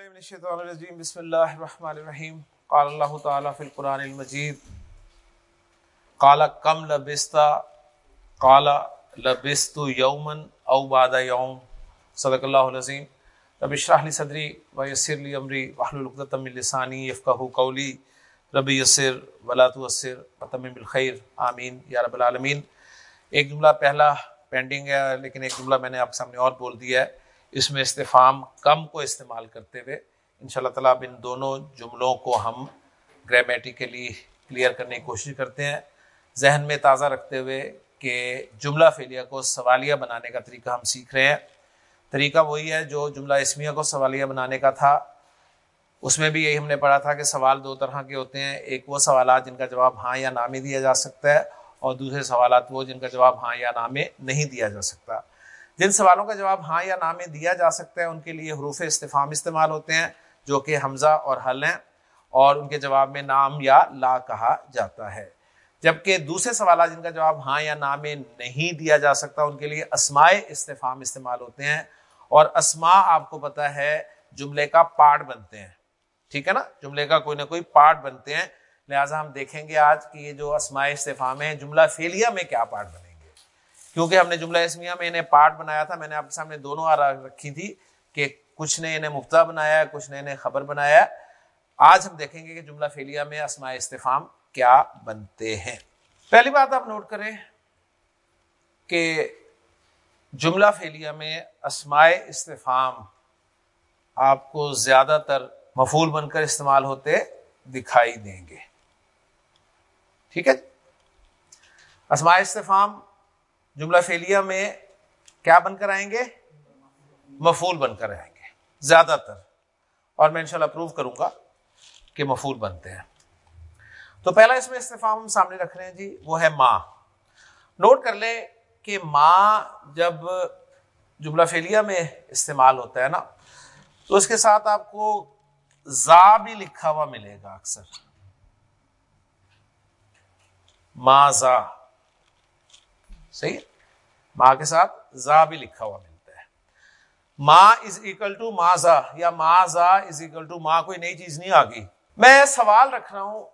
بالله من الشيطان الرجيم بسم الله الرحمن الرحيم قال الله تعالى في القرآن المجيد قال كم لبست، قال، لبست يوما أو بعد يوم صدق الله العظيم رب اشرح لي صدري ويسر لي أمري واحلل عقدة من لساني يفقهوا قولي رب يسر ولا تعسر وتمم بالخير آمين يا رب العالمين ایک جملہ پہلا پینڈنگ ہے، لیکن ایک جملہ میں نے آپ کے سامنے اور بول دیا ہے۔ اس میں استفام کم کو استعمال کرتے ہوئے ان شاء اللہ تعالیٰ اب ان دونوں جملوں کو ہم گرامیٹیکلی کلیئر کرنے کی کوشش کرتے ہیں۔ ذہن میں تازہ رکھتے ہوئے کہ جملہ فیلیا کو سوالیہ بنانے کا طریقہ ہم سیکھ رہے ہیں۔ طریقہ وہی ہے جو جملہ اسمیہ کو سوالیہ بنانے کا تھا۔ اس میں بھی یہی ہم نے پڑھا تھا کہ سوال دو طرح کے ہوتے ہیں۔ ایک وہ سوالات جن کا جواب ہاں یا نہ میں دیا جا سکتا ہے اور دوسرے سوالات وہ جن کا جواب ہاں یا نہ میں نہیں دیا جا سکتا۔ جن سوالوں کا جواب ہاں یا نہ میں دیا جا سکتا ہے، ان کے لیے حروف استفام استعمال ہوتے ہیں، جو کہ حمزہ اور حل ہیں، اور ان کے جواب میں نام یا لا کہا جاتا ہے۔ جبکہ دوسرے سوالات جن کا جواب ہاں یا نہ میں نہیں دیا جا سکتا، ان کے لیے اسمائے استفام استعمال ہوتے ہیں۔ اور اسما آپ کو پتا ہے، جملے کا پارٹ بنتے ہیں۔ ٹھیک ہے نا؟ جملے کا کوئی نہ کوئی پارٹ بنتے ہیں۔ لہٰذا ہم دیکھیں گے آج کہ یہ جو اسماء استفام ہیں، جملہ فیلیا میں کیا پارٹ بنے گے کیونکہ ہم نے جملہ اسمیہ میں انہیں پارٹ بنایا تھا، میں نے آپ کے سامنے دونوں آ رکھی تھی کہ کچھ نے انہیں مفتا بنایا، کچھ نے انہیں خبر بنایا۔ آج ہم دیکھیں گے کہ جملہ فیلیا میں اسماء استفام کیا بنتے ہیں۔ پہلی بات آپ نوٹ کریں کہ جملہ فیلیا میں اسماء استفام آپ کو زیادہ تر مفول بن کر استعمال ہوتے دکھائی دیں گے۔ ٹھیک ہے جی؟ اسماء استفام جملہ فیلیا میں کیا بن کر آئیں گے؟ مفول بن کر آئیں گے، زیادہ تر۔ اور میں انشاءاللہ پروف کروں گا کہ مفول بنتے ہیں۔ تو پہلا اس میں استفام ہم سامنے رکھ رہے ہیں جی وہ ہے ماں۔ نوٹ کر لیں کہ ماں جب جملہ فیلیا میں استعمال ہوتا ہے نا، تو اس کے ساتھ آپ کو زا بھی لکھا ہوا ملے گا اکثر۔ ماں زا۔ صحیح ماں کے ساتھ زا بھی لکھا ہوا ملتا ہے۔ ماں از اکول ٹو ماں زا یا ماں زا از اکول ٹو ماں کوئی نئی چیز نہیں آ گئی میں سوال رکھ رہا ہوں،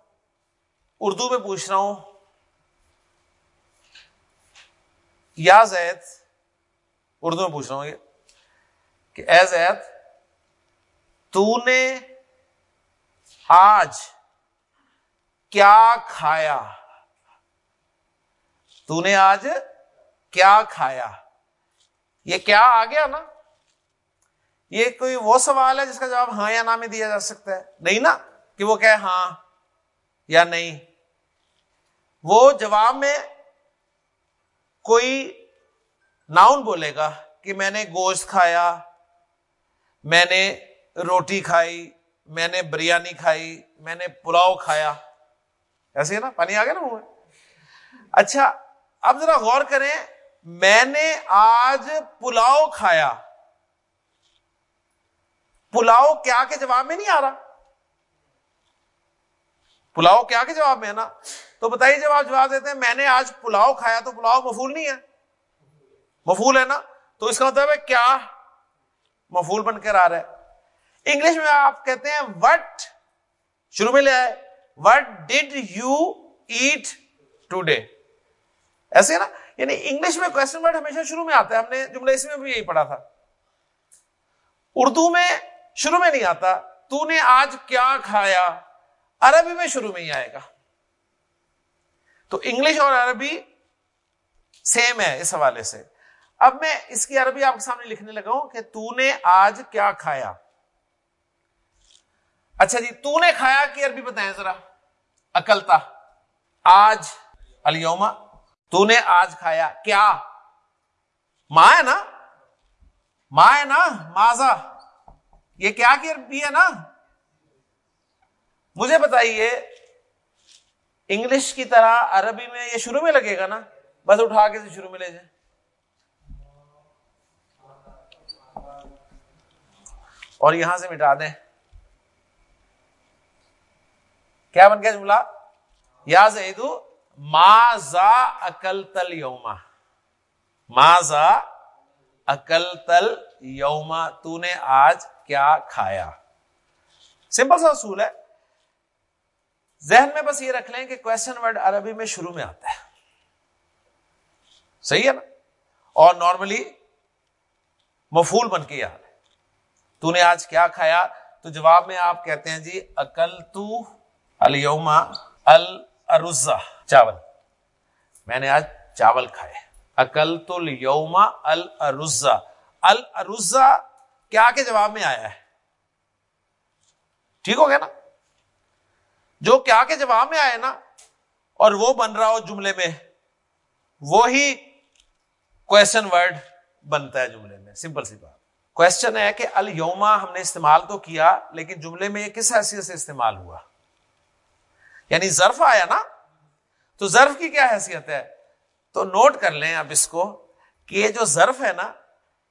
اردو میں پوچھ رہا ہوں۔ یا زید، اردو میں پوچھ رہا ہوں یہ، کہ اے زید، تو نے آج کیا کھایا؟ تو نے آج کیا کھایا؟ یہ کیا آ گیا نا؟ یہ کوئی وہ سوال ہے جس کا جواب ہاں یا نہ میں دیا جا سکتا ہے؟ نہیں نا؟ کہ وہ کہ ہاں یا نہیں؟ وہ جواب میں کوئی ناؤن بولے گا کہ میں نے گوشت کھایا، میں نے روٹی کھائی، میں نے بریانی کھائی، میں نے پلاؤ کھایا۔ ایسے ہے نا؟ پانی آ گیا نا منہ اچھا اب ذرا غور کریں میں نے آج پلاؤ کھایا۔ پلاؤ کیا کے جواب میں نہیں آ رہا؟ پلاؤ کیا کے جواب میں ہے نا؟ تو بتائیے جب آپ جواب دیتے ہیں، میں نے آج پلاؤ کھایا تو پلاؤ مفول نہیں ہے۔ مفول ہے نا؟ تو اس کا مطلب ہے کیا؟ مفول بن کر آ رہا ہے۔ انگلش میں آپ کہتے ہیں وٹ شروع میں لے آئے۔ What did you eat today ایسے نا؟ یعنی انگلش میں کوشچن ورڈ ہمیشہ شروع میں آتا ہے۔ ہم نے جملہ اس میں بھی یہی پڑھا تھا۔ اردو میں شروع میں نہیں آتا۔ تو نے آج کیا کھایا؟ عربی میں شروع میں ہی آئے گا۔ تو انگلش اور عربی سیم ہے اس حوالے سے۔ اب میں اس کی عربی آپ کے سامنے لکھنے لگا ہوں کہ تو نے آج کیا کھایا؟ اچھا جی تو نے کھایا کہ عربی بتائیں ذرا۔ اکلتا۔ آج، الیوما۔ تو نے آج کھایا کیا ماں ہے نا ماں ہے نا ماضا یہ کیا کی ہے نا مجھے بتائیے انگلش کی طرح عربی میں یہ شروع میں لگے گا نا بس اٹھا کے شروع میں لے جائیں اور یہاں سے مٹا دیں کیا بن گیا جملہ یا زیدو ماضا اکل تل یوما ماضا اکل تل یوما تو نے آج کیا کھایا؟ سمپل سا اصول ہے۔ ذہن میں بس یہ رکھ لیں کہ کوشچن ورڈ عربی میں شروع میں آتا ہے۔ صحیح ہے نا؟ اور نارملی مفول بن کے یاد ہے۔ تو نے آج کیا کھایا؟ تو جواب میں آپ کہتے ہیں جی اکل تو الما الرزا چاول۔ میں نے آج چاول کھائے۔ اکل تو یوما الرزا الرزا کیا کے جواب میں آیا ہے؟ ٹھیک ہو گیا نا؟ جو کیا کے جواب میں آئے نا، اور وہ بن رہا ہو جملے میں، وہی کوشچن ورڈ بنتا ہے جملے میں۔ سمپل سی بات۔ کوشچن ہے کہ الوما ہم نے استعمال تو کیا، لیکن جملے میں یہ کس حیثیت سے استعمال ہوا؟ یعنی ظرف آیا نا تو ظرف کی کیا حیثیت ہے؟ تو نوٹ کر لیں اب اس کو کہ یہ جو ظرف ہے نا،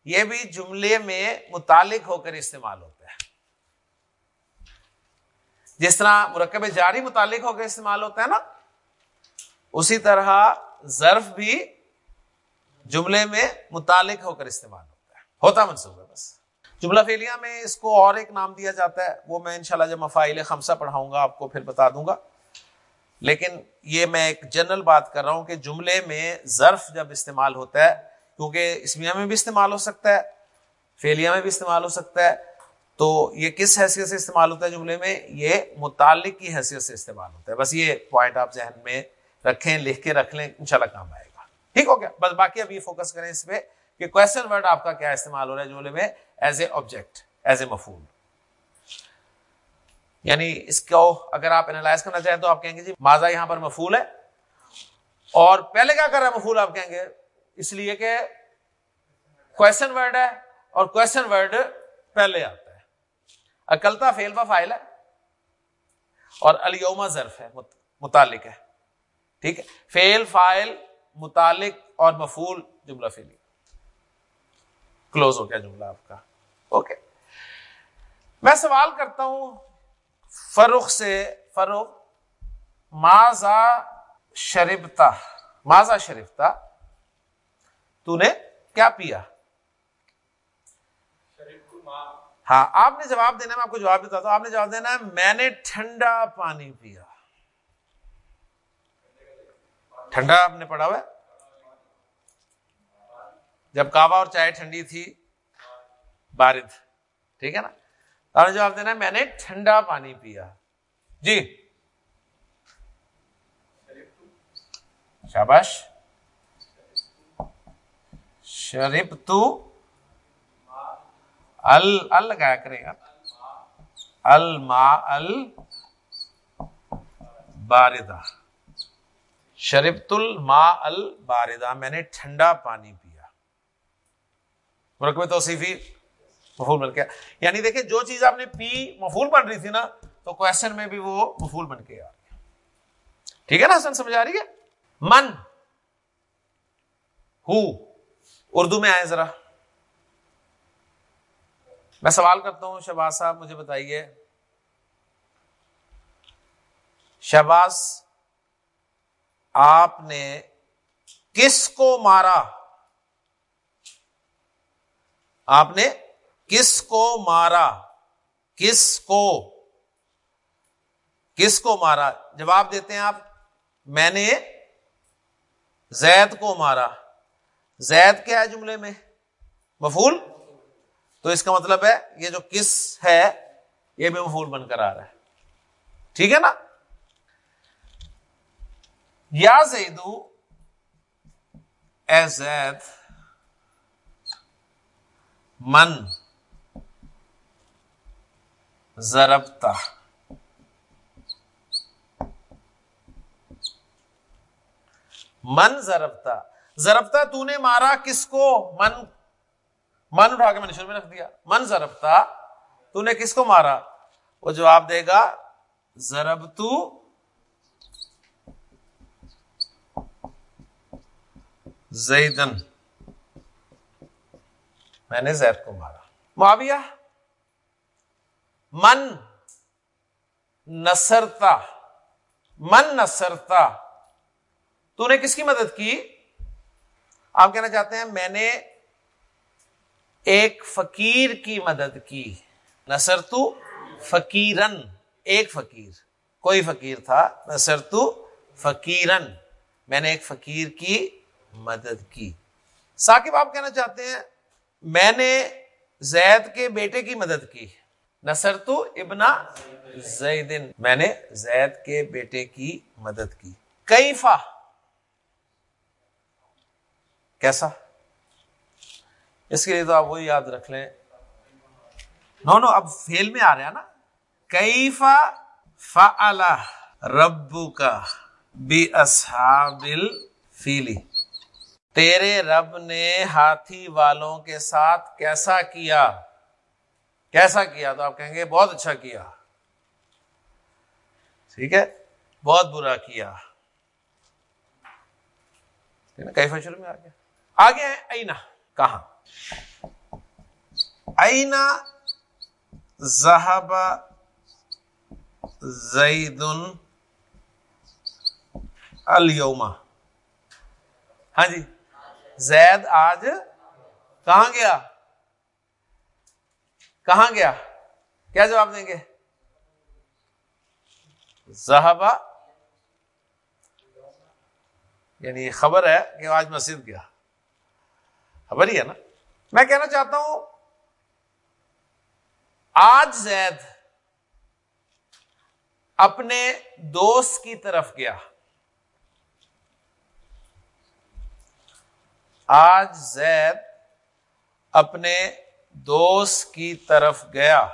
یہ بھی جملے میں متعلق ہو کر استعمال ہوتا ہے۔ جس طرح مرکب جاری متعلق ہو کے استعمال ہوتا ہے نا، اسی طرح ظرف بھی جملے میں متعلق ہو کر استعمال ہوتا ہے۔ ہوتا منصوبہ بس۔ جملہ فیلیا میں اس کو اور ایک نام دیا جاتا ہے، وہ میں انشاءاللہ جب مفائل خمسہ پڑھاؤں گا، آپ کو پھر بتا دوں گا۔ لیکن یہ میں ایک جنرل بات کر رہا ہوں کہ جملے میں ظرف جب استعمال ہوتا ہے، کیونکہ اسمیا میں بھی استعمال ہو سکتا ہے فیلیا میں بھی استعمال ہو سکتا ہے، تو یہ کس حیثیت سے استعمال ہوتا ہے جملے میں؟ یہ متعلق کی حیثیت سے استعمال ہوتا ہے۔ بس یہ پوائنٹ آپ ذہن میں رکھیں، لکھ کے رکھ لیں، انشاءاللہ کام آئے گا۔ ٹھیک ہو گیا بس باقی ابھی فوکس کریں اس پہ کہ کوشچن ورڈ آپ کا کیا استعمال ہو رہا ہے جملے میں؟ As a object as a مفول یعنی اس کو اگر آپ اینالائز کرنا چاہیں تو آپ کہیں گے جی ماضا یہاں پر مفول ہے۔ اور پہلے کیا کر رہا ہے مفول آپ کہیں گے؟ اس لیے کہ کوشچن ورڈ ہے اور کوشچن ورڈ پہلے آتا اکلتا فیل و فائل ہے اور الوما ظرف ہے متعلق ہے۔ ٹھیک ہے؟ فیل فائل متعلق اور مفول جملہ فیلی کلوز ہو گیا جملہ آپ کا۔ اوکے میں سوال کرتا ہوں فروخ سے فروخ ماضا شریفتا ماضا شریفتا تو نے کیا پیا؟ ہاں آپ نے جواب دینا، میں آپ کو جواب دیتا ہوں۔ آپ نے جواب دینا ہے، میں نے ٹھنڈا پانی پیا۔ ٹھنڈا آپ نے پڑھا ہوا جب کعبہ اور چائے ٹھنڈی تھی، بارد، ٹھیک ہے نا؟ آپ نے جواب دینا میں نے ٹھنڈا پانی پیا۔ جی۔ شاباش۔ شریف تو۔ ال ال لگایا کرے گا الما ال باردہ شریفت الما ال میں نے ٹھنڈا پانی پیا۔ مرکب توصیفی مفول بن گیا یعنی دیکھیں، جو چیز آپ نے پی مفول بن رہی تھی نا، تو کوشچن میں بھی وہ مفول بن کے آ ٹھیک ہے نا، حسن سمجھ آ رہی ہے؟ من۔ ہو۔ اردو میں آئے ذرا۔ میں سوال کرتا ہوں، شہباز صاحب، مجھے بتائیے۔ شہباز، آپ نے کس کو مارا؟ آپ نے کس کو مارا؟ کس کو؟ کس کو مارا؟ جواب دیتے ہیں آپ، میں نے زید کو مارا۔ زید کیا ہے جملے میں؟ مفول تو اس کا مطلب ہے یہ جو کس ہے، یہ بھی مفول بن کر آ رہا ہے۔ ٹھیک ہے نا؟ یا زیدو اے زید، من۔ ضربتا من ضربتا ضربتا تو نے مارا کس کو من من اٹھا کے میں نے شروع میں رکھ دیا من ضرب تھا تو نے کس کو مارا وہ جواب دے گا ضرب تو زیدن میں نے زید کو مارا معاویہ من نسرتا من نسرتا تو نے کس کی مدد کی؟ آپ کہنا چاہتے ہیں میں نے ایک فقیر کی مدد کی۔ نصر تو فقیرن، ایک فقیر۔ کوئی فقیر تھا نصر تو فقیرن۔ میں نے ایک فقیر کی مدد کی۔ ثاقب، آپ کہنا چاہتے ہیں میں نے زید کے بیٹے کی مدد کی۔ نصر تو ابنا زیدن۔ میں نے زید کے بیٹے کی مدد کی۔ کئی فا کیسا؟ اس کے لیے تو آپ وہی یاد رکھ لیں۔ نو نو، اب فیل میں آ رہا نا۔ کئی فا فا ربو کا بی اصحابل فیلی تیرے رب نے ہاتھی والوں کے ساتھ کیسا کیا؟ کیسا کیا تو آپ کہیں گے بہت اچھا کیا۔ ٹھیک ہے؟ بہت برا کیا۔ کئی فشر میں آ گیا آگے ہے اینا۔ کہاں؟ اینا زہب زید الما ہاں جی۔ زید آج کہاں گیا؟ کہاں گیا؟ کیا جواب دیں گے؟ زہبا یعنی خبر ہے کہ آج مسجد گیا۔ خبر ہی ہے نا۔ میں کہنا چاہتا ہوں، آج زید اپنے دوست کی طرف گیا۔ آج زید اپنے دوست کی طرف گیا۔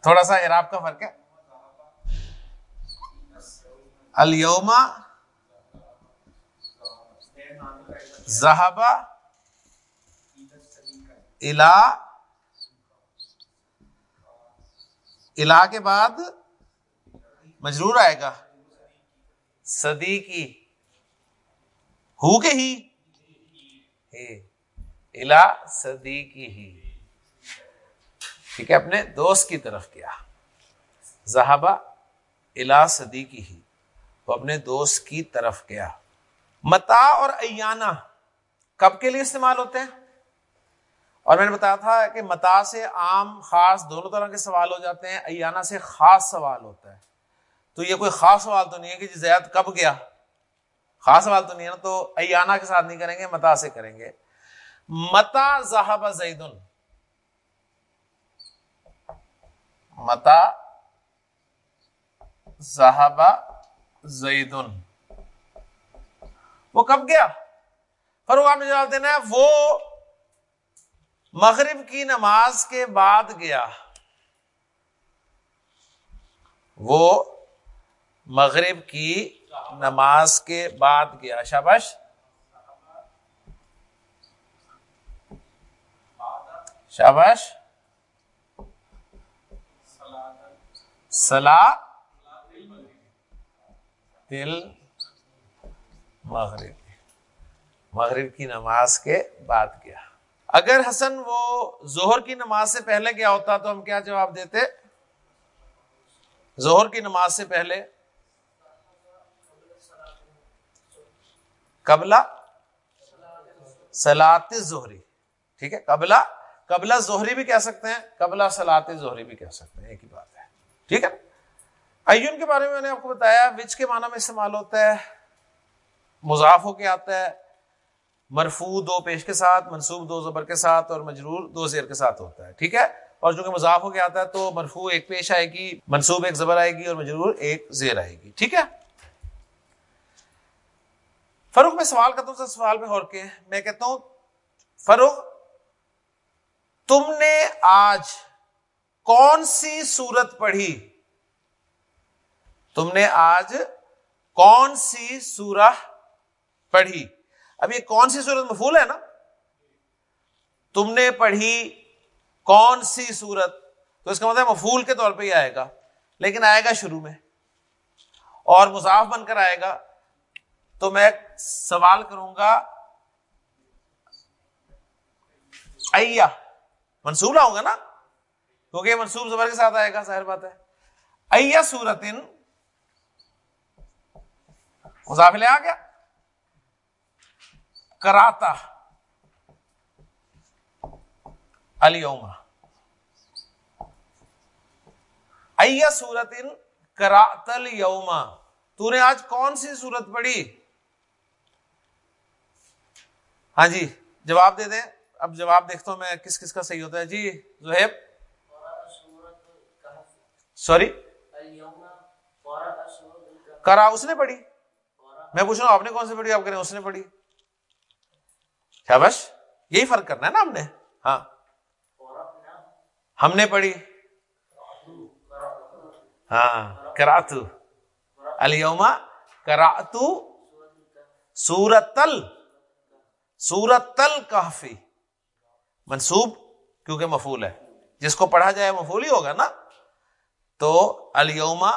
تھوڑا سا عراب کا فرق ہے۔ الما زہبا الا الا کے بعد مجرور آئے گا۔ صدی کی۔ ہو کے ہی۔ الا صدی کی ہی۔ ٹھیک ہے، اپنے دوست کی طرف کیا۔ زہابا الا صدی کی ہی وہ اپنے دوست کی طرف گیا۔ متا اور ایانا کب کے لیے استعمال ہوتے ہیں؟ اور میں نے بتایا تھا کہ متا سے عام، خاص دونوں طرح کے سوال ہو جاتے ہیں، ایانا سے خاص سوال ہوتا ہے۔ تو یہ کوئی خاص سوال تو نہیں ہے کہ جی زیاد کب گیا۔ خاص سوال تو نہیں ہے نا، تو ایانا کے ساتھ نہیں کریں گے، متا سے کریں گے۔ متا زہب زید متا زہب زید وہ کب گیا؟ فروغ آپ نے جواب دینا ہے، وہ مغرب کی نماز کے بعد گیا۔ وہ مغرب کی نماز کے بعد گیا۔ شابش شابش سلا دل مغرب مغرب کی نماز کے بعد گیا اگر حسن وہ زہر کی نماز سے پہلے کیا ہوتا تو ہم کیا جواب دیتے؟ زہر کی نماز سے پہلے. قبلہ سلاط زہری ٹھیک ہے؟ قبلہ قبلہ زہری بھی کہہ سکتے ہیں، قبلہ سلاط زہری بھی کہہ سکتے ہیں، ایک ہی بات. ٹھیک ہے؟ ایون کے بارے میں میں نے آپ کو بتایا، وچ کے معنی میں استعمال ہوتا ہے، مضاف ہو کے آتا ہے مرفو دو پیش کے ساتھ منصوب دو زبر کے ساتھ اور مجرور دو زیر کے ساتھ ہوتا ہے، ٹھیک ہے؟ اور جو کہ مضاف ہو کے آتا ہے تو مرفو ایک پیش آئے گی منصوب ایک زبر آئے گی اور مجرور ایک زیر آئے گی، ٹھیک ہے؟ فروخ میں سوال کرتا ہوں سوال میں اور کے، میں کہتا ہوں فروخ تم نے آج کون سی سورت پڑھی؟ تم نے آج کون سی سورہ پڑھی؟ اب یہ کون سی سورت مفول ہے نا؟ تم نے پڑھی کون سی سورت تو اس کا مطلب مفول کے طور پہ ہی آئے گا، لیکن آئے گا شروع میں۔ اور مضاف بن کر آئے گا۔ تو میں سوال کروں گا ایا منصوب لاؤں گا نا؟ کیونکہ منصوب، زبر کے ساتھ آئے گا، ظاہر بات ہے۔ ایا سورت مضافلے آ گیا۔ کراتا ایا سورت ان کراتل یوما تو نے آج کون سی سورت پڑھی؟ ہاں جی جواب دے دیں۔ اب جواب دیکھتا ہوں میں کس کس کا صحیح ہوتا ہے۔ جی زہیب۔ سوری؟ کرا، اس نے پڑھی۔ میں پوچھ رہا ہوں، آپ نے کون سی پڑھی آپ کریں؟ اس نے پڑھی۔ شابش یہی فرق کرنا ہے نا ہم نے؟ ہاں۔ ہم نے پڑھی۔ ہاں۔ کراتو الما کراتو سورتل۔ سورتل کافی منصوب کیونکہ مفول ہے۔ جس کو پڑھا جائے مفول ہی ہوگا نا؟ تو الما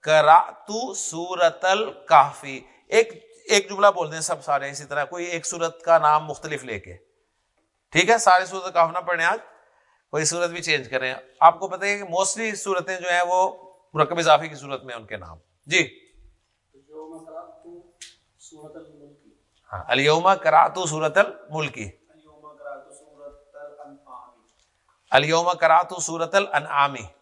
کراتو سورتل کافی ایک ایک جملہ بول دیں سب سارے اسی طرح کوئی ایک سورت کا نام مختلف لے کے۔ ٹھیک ہے سارے سورت کاف نہ پڑھیں آج کوئی صورت بھی چینج کریں۔ آپ کو پتہ ہے کہ موسٹلی صورتیں جو ہیں وہ مرکب اضافی کی صورت میں ان کے نام۔ جی۔ ہاں الما کراتو سورت الملکی الما کراتو سورت العامی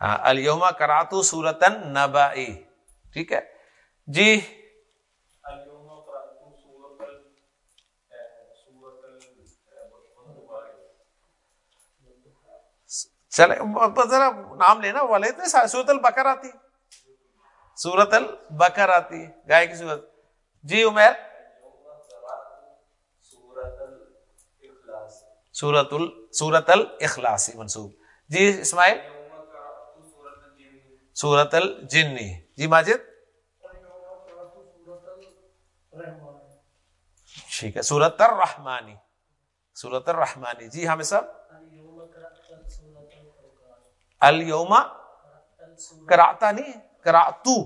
الما کراتو سورت النبائی ٹھیک ہے؟ جی۔ چلے ذرا نام لینا والے اتنے سارے سورت البکر آتی سورت البکر آتی گائے کی سورت۔ جی عمیر سورت ال سورت الاخلاصی منصوب جی اسماعیل۔ سورت الجنی جی ماجد؟ ٹھیک ہے، سورت الرحمانی سورت الرحمانی جی ہمیں سب الما کراتا نہیں کراتو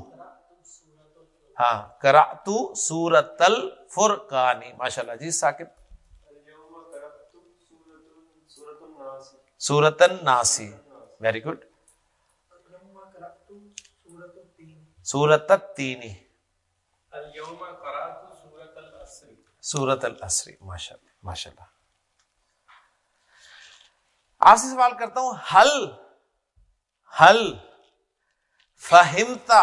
ہاں کراتو سورت الفرقانی ماشاء اللہ جی ثاقب۔ سورت الناسی ویری گڈ سورت تینی سورت الاسری ماشاء اللہ ماشاء اللہ آپ سے سوال کرتا ہوں حل حل فہمتا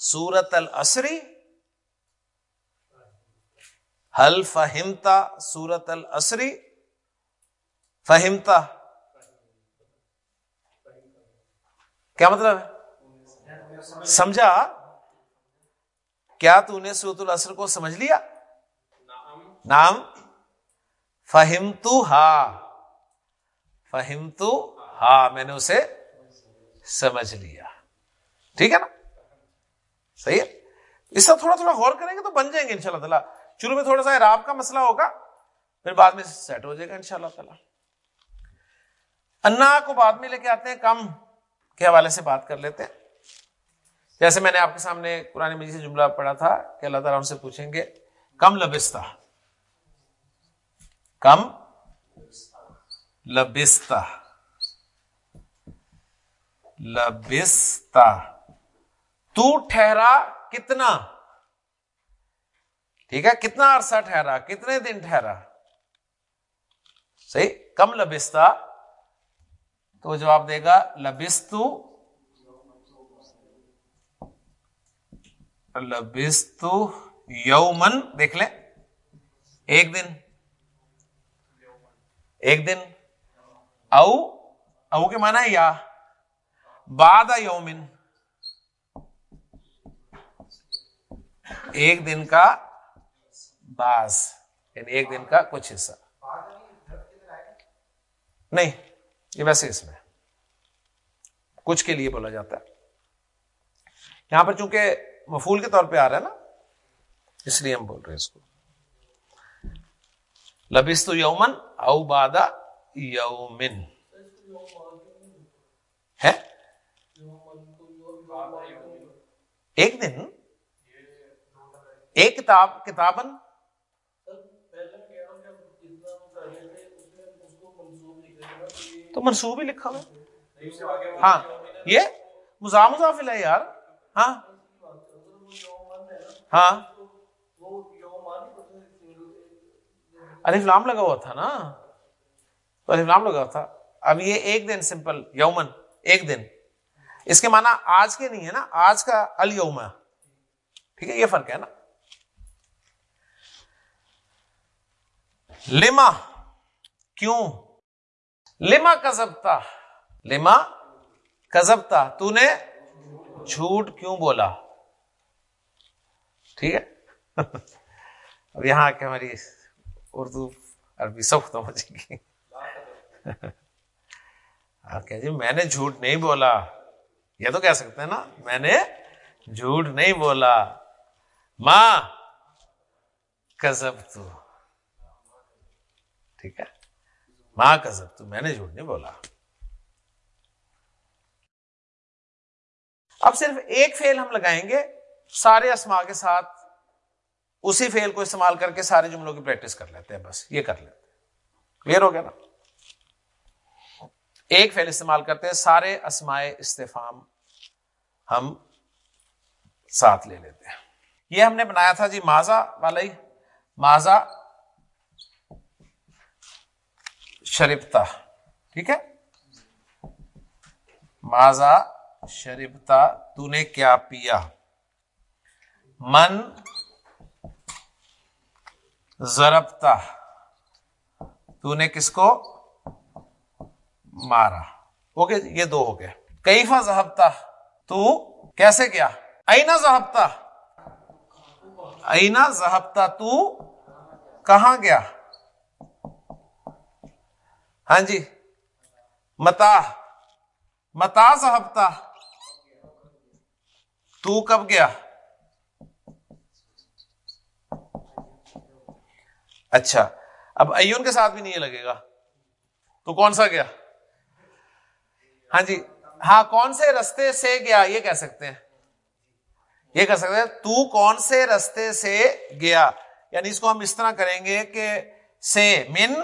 سورت الاسری حل فہمتا سورت الاسری فہمتا کیا مطلب ہے سمجھا؟ کیا تو نے سورت الاسر کو سمجھ لیا؟ نام فہم تو ہا فہم تو ہا میں نے اسے سمجھ لیا۔ ٹھیک ہے نا؟ صحیح ہے؟ اس کا تھوڑا تھوڑا غور کریں گے تو بن جائیں گے ان شاء اللہ تعالیٰ۔ شروع میں تھوڑا سا راب کا مسئلہ ہوگا، پھر بعد میں سیٹ ہو جائے گا ان شاء اللہ تعالیٰ۔ انا کو بعد میں لے کے آتے ہیں، کم کے حوالے سے بات کر لیتے ہیں۔ جیسے میں نے آپ کے سامنے قرآن مجید سے جملہ پڑھا تھا کہ اللہ تعالیٰ ان سے پوچھیں گے، کم لبستہ کم لبستہ لبستہ، تو ٹھہرا کتنا؟ ٹھیک ہے، کتنا عرصہ ٹھہرا، کتنے دن ٹھہرا؟ صحیح، کم لبستہ، تو وہ جواب دے گا، لبستو لبستو یومن دیکھ لیں، ایک دن ایک دن، او او کے مانا یا باد یومن ایک دن کا باز یعنی ایک دن کا کچھ حصہ۔ نہیں، یہ ویسے اس میں، کچھ کے لیے بولا جاتا ہے۔ یہاں پر چونکہ مفول کے طور پہ آ رہا ہے نا؟ اس لیے ہم بول رہے ہیں اس کو۔ لبست یومن او بادا یومن۔ ہے؟ ایک دن؟ ایک کتاب کتابن تو منصوب ہی لکھا ہوا ہاں یہ مزاح مزافل ہے یار۔ ہاں۔ ہاں؟ الف لام لگا ہوا تھا نا؟ تو الف لام لگا ہوا تھا۔ اب یہ ایک دن سمپل یومن ایک دن۔ اس کے معنی آج کے نہیں ہے نا؟ آج کا الوم ٹھیک ہے یہ فرق ہے نا۔ لما کیوں؟ لما کزبتا لما کزبتا تو نے جھوٹ کیوں بولا؟ ٹھیک ہے؟ اب یہاں کے ہماری اردو عربی سب ختم ہو جائے گی۔ آپ کہ جی میں نے جھوٹ نہیں بولا۔ یہ تو کہہ سکتے ہیں نا، میں نے جھوٹ نہیں بولا۔ ماں کزب تو۔ ٹھیک ہے؟ ماں کزب تو۔ میں نے جھوٹ نہیں بولا۔ اب صرف ایک فیل ہم لگائیں گے۔ سارے اسما کے ساتھ اسی فیل کو استعمال کر کے سارے جملوں کی پریکٹس کر لیتے ہیں، بس یہ کر لیتے کلیئر ہو گیا نا؟ ایک فیل استعمال کرتے ہیں، سارے اسمائے استفام ہم ساتھ لے لیتے ہیں۔ یہ ہم نے بنایا تھا جی ماضا والا ہی۔ ماضا شریفتا ٹھیک ہے؟ ماضا شریفتا تو نے کیا پیا؟ من ضربتا تو نے کس کو؟ مارا۔ اوکے جی، یہ دو ہو گئے۔ کئی فا ذہبتا تو کیسے کیا؟ اینا ذہبتا اینا ذہبتا تو کہاں گیا؟ ہاں جی متا۔ متا ذہبتا تو کب گیا؟ اچھا اب ایون کے ساتھ بھی نہیں لگے گا۔ تو کون سا گیا؟ ہاں جی ہاں کون سے رستے سے گیا؟ یہ کہہ سکتے ہیں۔ یہ کہہ سکتے ہیں، تو کون سے رستے سے گیا؟ یعنی اس کو ہم اس طرح کریں گے کہ سے من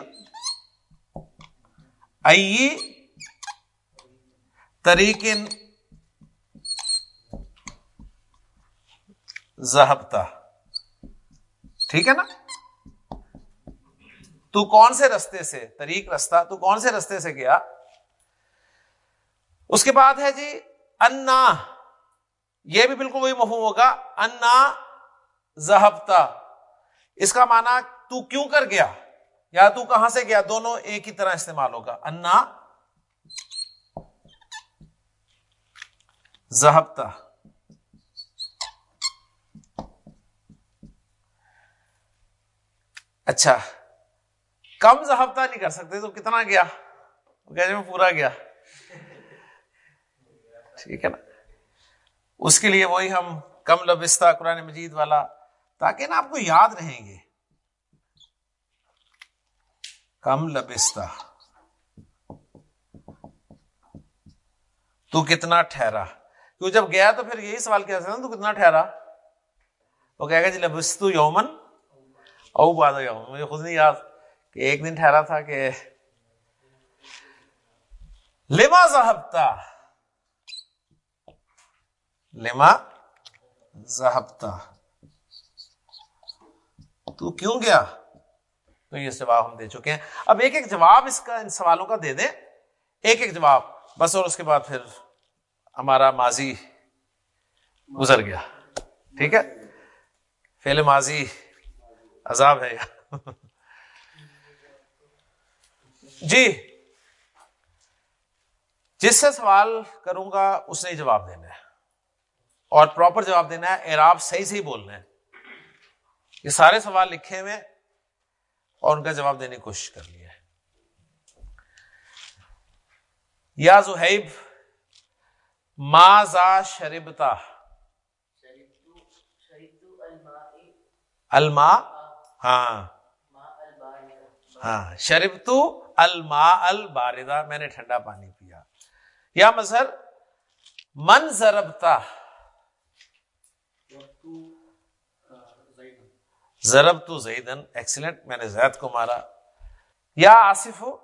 ای تریقن زہبتا ٹھیک ہے نا؟ تو کون سے رستے سے طریق رستہ تو کون سے رستے سے گیا؟ اس کے بعد ہے جی انا، یہ بھی بالکل وہی مفہوم ہوگا، انا زہبتا اس کا معنی تو کیوں کر گیا؟ یا تو کہاں سے گیا؟ دونوں ایک ہی طرح استعمال ہوگا۔ انا زہبتا اچھا۔ کم زہبتا نہیں کر سکتے، تو کتنا گیا؟ میں پورا گیا۔ ٹھیک ہے نا؟ اس کے لیے وہی ہم کم لبستہ قرآن مجید والا، تاکہ نا آپ کو یاد رہیں گے۔ کم لبستہ۔ تو کتنا ٹھہرا؟ کیوں جب گیا تو پھر یہی سوال کیا سکتا تو کتنا ٹھہرا؟ وہ کہے گا جی لبستو یومن، او باد یومن مجھے خود نہیں یاد۔ کہ ایک دن ٹھہرا تھا کہ لما زہبتا لما زہبتا تو کیوں گیا؟ تو یہ جواب ہم دے چکے ہیں۔ اب ایک ایک جواب اس کا، ان سوالوں کا دے دیں۔ ایک ایک جواب۔ بس اور اس کے بعد پھر ہمارا ماضی گزر گیا۔ ٹھیک ہے؟ فیل ماضی عذاب ہے۔ جی جس سے سوال کروں گا، اس نے جواب دینا ہے۔ اور پراپر جواب دینا ہے، اعراب صحیح صحیح بولنا ہے۔ یہ سارے سوال لکھے ہوئے اور ان کا جواب دینے کی کوشش کر لیا ہے۔ یا زہیب، ما زا شربتا۔ الما ہاں۔ ہاں شربتو الما الباردہ میں نے ٹھنڈا پانی پیا۔ یا مظہر من ضربتا ضرب تو زیدن۔ ایکسیلنٹ میں نے زید کو مارا۔ یا آصف ہو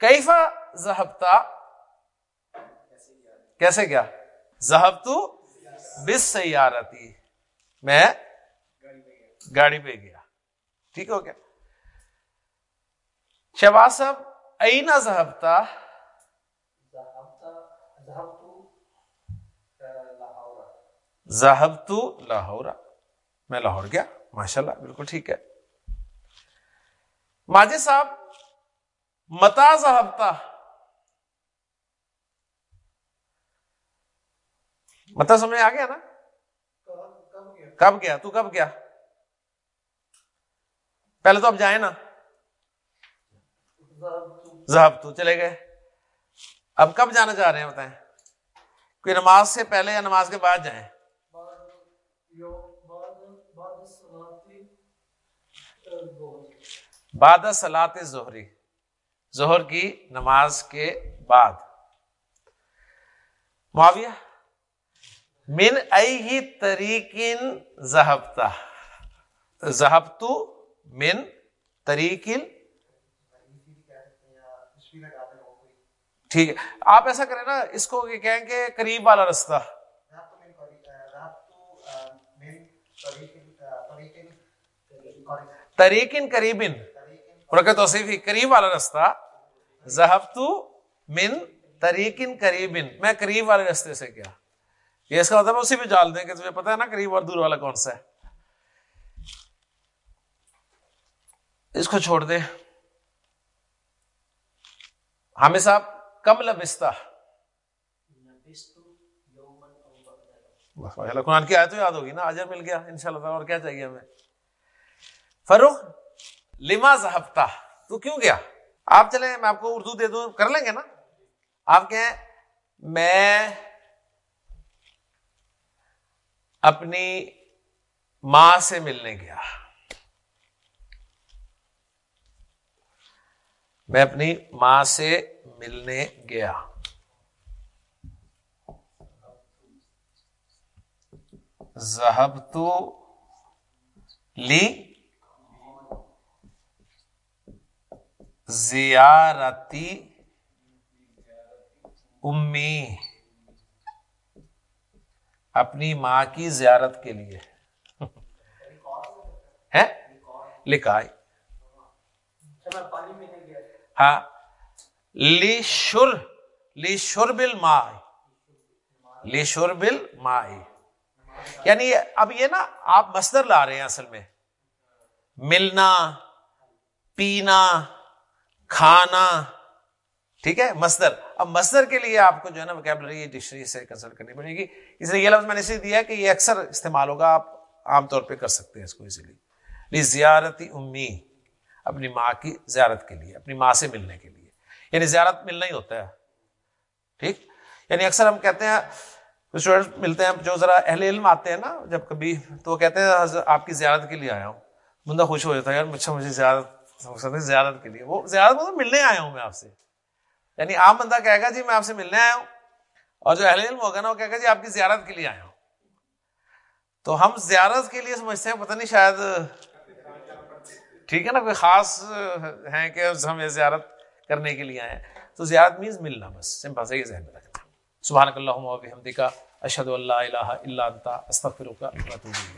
کیفا زہبتا کیسے کیا؟ زہب تو بس سیارتی میں گاڑی پہ گیا۔ ٹھیک ہو گیا۔ شہباز صاحب اینا زہبتا زہب تو لاہور میں لاہور گیا ماشاء اللہ بالکل ٹھیک ہے۔ ماجد صاحب متا زہبتا متا سمجھ آ گیا نا؟ کب گیا؟ تو کب گیا؟ پہلے تو اب جائیں نا۔ زہب تو چلے گئے۔ اب کب جانا چاہ رہے ہیں بتائیں؟ کوئی نماز سے پہلے یا نماز کے بعد جائیں؟ باد سلات ظہری ظہر کی نماز کے بعد۔ معاویہ، من ای تریقن زہبتا زہبتو من تریقن ٹھیک ہے۔ آپ ایسا کریں نا اس کو کہیں گے قریب والا رستہ۔ تریقن قریبن۔ توصیفی قریب والا رستہ۔ زہبتو من تریقن قریبن۔ میں قریب والے رستے سے کیا یہ اس کا مطلب اسی پہ ڈال دیں کہ تمہیں پتا ہے نا قریب اور دور والا کون سا ہے۔ اس کو چھوڑ دیں۔ حامد صاحب کم لبستہ؟ قرآن کی تو یاد ہوگی نا؟ آجر مل گیا ان شاء اللہ اور کیا چاہیے ہمیں؟ فروخ لما زہبتا تو کیوں گیا؟ آپ چلیں میں آپ کو اردو دے دوں کر لیں گے نا؟ آپ کہیں میں اپنی ماں سے ملنے گیا۔ میں اپنی ماں سے ملنے گیا۔ زہب تو لی زیارتی امی۔ اپنی ماں کی زیارت کے لیے۔ ہے لکھا ہاں لی شر لی شر بل مائی۔ لی شر بل مائی۔ یعنی اب یہ نا آپ مصدر لا رہے ہیں اصل میں۔ ملنا، پینا، کھانا، ٹھیک ہے، مصدر۔ اب مصدر کے لیے آپ کو جو ہے نا ویکیبلری ڈکشنری سے کنسلٹ کرنی پڑے گی۔ اس لیے یہ لفظ میں نے اسے دیا کہ یہ اکثر استعمال ہوگا، آپ عام طور پہ کر سکتے ہیں اس کو اسی لیے زیارتی امی۔ اپنی ماں کی زیارت کے لیے، اپنی ماں سے ملنے کے لیے۔ یعنی زیارت ملنا ہی ہوتا ہے۔ ٹھیک؟ یعنی اکثر ہم کہتے ہیں اسٹوڈینٹ ملتے ہیں، جو ذرا اہل علم آتے ہیں نا، جب کبھی تو وہ کہتے ہیں آپ کی زیارت کے لیے آیا ہوں۔ بندہ خوش ہو جاتا ہے، یار، مجھے مجھے زیارت زیارت کے لیے۔ وہ زیارت مطلب ملنے آیا ہوں میں آپ سے۔ یعنی عام بندہ کہے گا جی میں آپ سے ملنے آیا ہوں۔ اور جو اہل علم ہوگا نا، وہ کہے گا جی آپ کی زیارت کے لیے آیا ہوں۔ تو ہم زیارت کے لیے سمجھتے ہیں، پتہ نہیں، شاید ٹھیک ہے نا، کوئی خاص ہیں کہ ہم زیارت کرنے کے لیے آئے تو زیارت مینز ملنا بس سمپل سے یہ ذہن میں رکھنا۔ سبحان اللہ اشد اللہ الہ الا انت، استغفرک و اتوب الیک۔